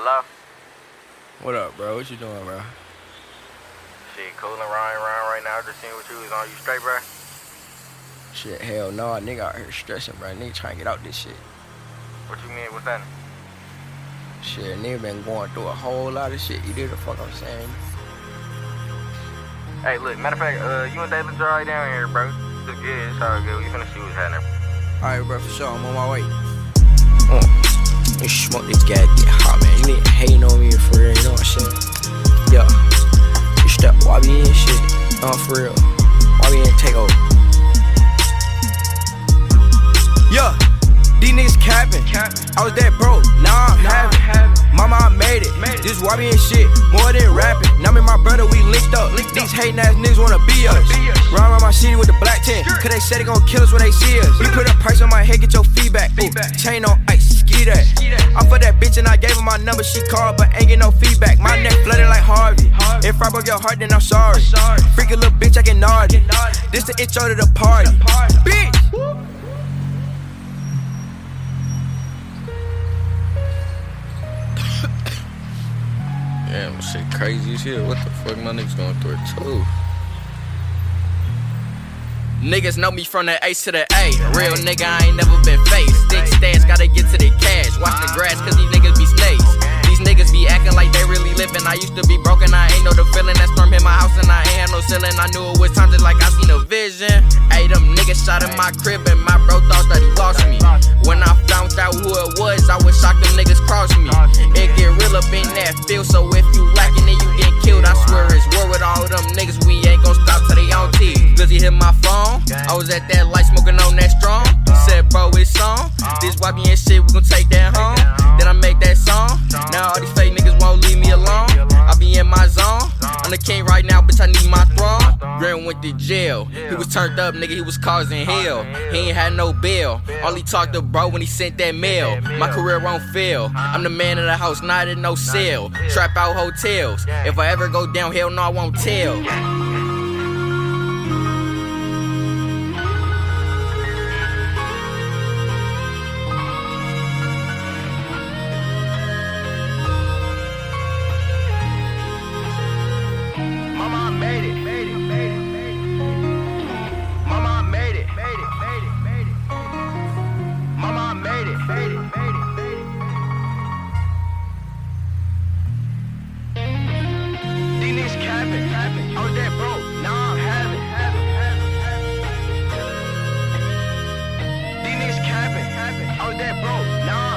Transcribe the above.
Hello? What up, bro? What you doing, bro? Shit, cooling Ryan around right now. Just seeing what you was on. You straight, bro? Shit, hell no, a nigga out here stressing, bro. Nigga trying to get out this shit. What you mean? What's that? Shit, nigga been going through a whole lot of shit. You did the fuck I'm saying? Hey, look, matter of fact, uh, you and David right down here, bro. It's good. It's all good. We finna see what's happening. Alright, bro, for sure. I'm on my way. Uh, you smoke this gas, get hot, man. You nigga hating on me for real, you know what I'm saying? Yeah. You step Wabi and shit. Uh, for real. Wabi and take over. Yeah. These niggas capping. I was that broke, now I'm having. Mama, I made it. This Wabi and shit, more than rapping. Now me and my brother, we linked up. These hating ass niggas wanna be us. Run around my city with the black tent, cause they said they gon' kill us when they see us. We put a price on my head, get your feedback. Ooh, chain on ice, ski that. I for that bitch and I gave her my number, she called, but ain't get no feedback. My neck flooded like Harvey. If I broke your heart, then I'm sorry. Freaky little bitch, I get naughty. This the intro to the party. Bitch! Damn, shit crazy as hell. What the fuck my niggas going through it too? Niggas know me from the A to the A. Real nigga, I ain't never been faced. Stick stash, gotta get to the cash. Watch the grass, cause these niggas be snakes. These niggas be acting like they really living. I used to be broken, I ain't know the feeling. That storm hit my house and I ain't had no ceiling. I knew it was time just like I seen a vision. Ayy, them niggas shot in my crib and my bro thought that he lost me. When I found out who it was, I was shocked them niggas crossed me. It get real up in that field, so if I was at that light smoking on that strong. Said, bro, it's on. This YB and shit, we gon' take that home. Then I make that song. Now all these fake niggas won't leave me alone. I be in my zone. I'm the king right now, bitch. I need my throne. Grant went to jail. He was turned up, nigga. He was causing hell. He ain't had no bail. All he talked to bro when he sent that mail. My career won't fail. I'm the man of the house, not in no cell. Trap out hotels. If I ever go down, hell no, I won't tell. Mama, I made it. Made it, made it, made it. Made it. Made it, capping. I was that broke. Now I'm having, having. Then capping. I was that broke. Now